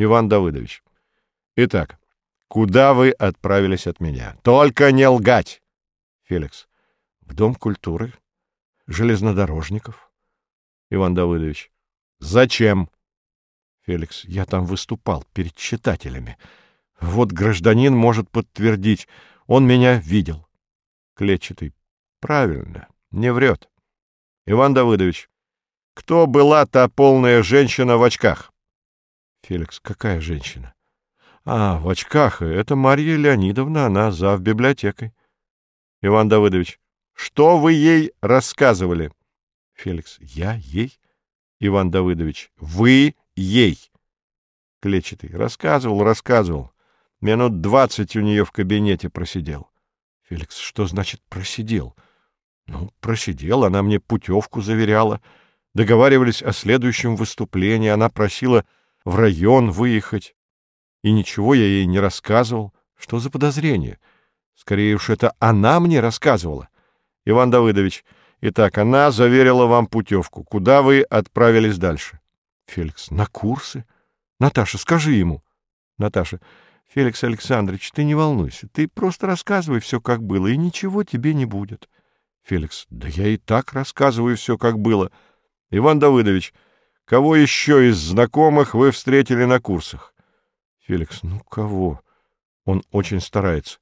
Иван Давыдович. Итак, куда вы отправились от меня? Только не лгать! Феликс. В Дом культуры. Железнодорожников. Иван Давыдович. Зачем? Феликс. Я там выступал перед читателями. Вот гражданин может подтвердить. Он меня видел. Клетчатый. Правильно. Не врет. Иван Давыдович. Кто была та полная женщина в очках? Феликс. Какая женщина? А, в очках. Это Марья Леонидовна, она зав библиотекой. Иван Давыдович. Что вы ей рассказывали? Феликс. Я ей? Иван Давыдович. Вы ей. Клетчатый. Рассказывал, рассказывал. Минут двадцать у нее в кабинете просидел. Феликс. Что значит просидел? Ну, просидел, она мне путевку заверяла. Договаривались о следующем выступлении, она просила в район выехать. И ничего я ей не рассказывал. Что за подозрение? Скорее уж это она мне рассказывала. Иван Давыдович, итак, она заверила вам путевку. Куда вы отправились дальше? Феликс, на курсы. Наташа, скажи ему. Наташа, Феликс Александрович, ты не волнуйся. Ты просто рассказывай все, как было, и ничего тебе не будет. Феликс, да я и так рассказываю все, как было. Иван Давыдович, кого еще из знакомых вы встретили на курсах? Феликс, ну кого? Он очень старается.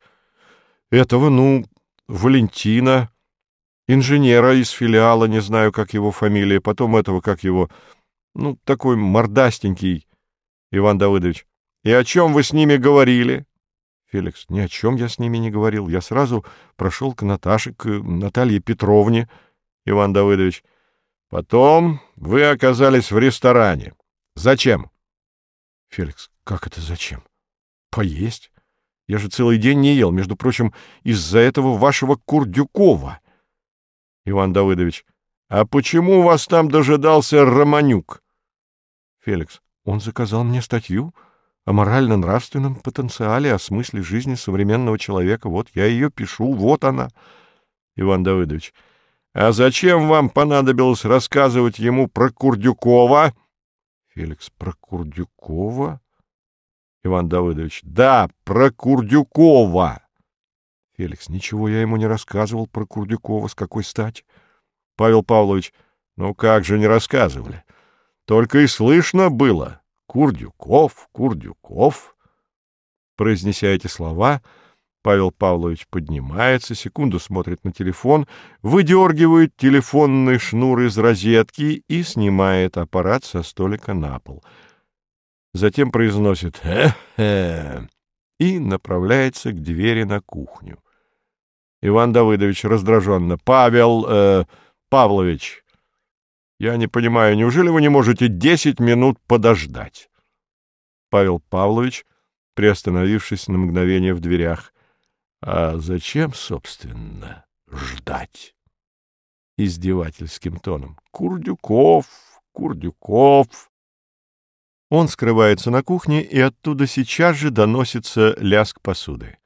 Этого, ну, Валентина, инженера из филиала, не знаю, как его фамилия, потом этого, как его, ну, такой мордастенький, Иван Давыдович. И о чем вы с ними говорили? Феликс, ни о чем я с ними не говорил. Я сразу прошел к Наташе, к Наталье Петровне. Иван Давыдович. Потом вы оказались в ресторане. Зачем? Феликс. Как это зачем? Поесть. Я же целый день не ел, между прочим, из-за этого вашего Курдюкова. Иван Давыдович. А почему вас там дожидался Романюк? Феликс. Он заказал мне статью о морально-нравственном потенциале, о смысле жизни современного человека. Вот я ее пишу, вот она. Иван Давыдович. А зачем вам понадобилось рассказывать ему про Курдюкова? Феликс. Про Курдюкова? Иван Давыдович. Да, про Курдюкова. Феликс. Ничего я ему не рассказывал про Курдюкова. С какой стати? Павел Павлович. Ну как же не рассказывали? Только и слышно было. Курдюков, Курдюков. Произнеся эти слова, Павел Павлович поднимается, секунду смотрит на телефон, выдергивает телефонный шнур из розетки и снимает аппарат со столика на пол. Затем произносит «Хе-хе» и направляется к двери на кухню. Иван Давыдович раздраженно «Павел э, Павлович, я не понимаю, неужели вы не можете десять минут подождать?» Павел Павлович, приостановившись на мгновение в дверях, «А зачем, собственно, ждать?» Издевательским тоном. «Курдюков, Курдюков!» Он скрывается на кухне, и оттуда сейчас же доносится лязг посуды.